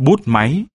bút máy.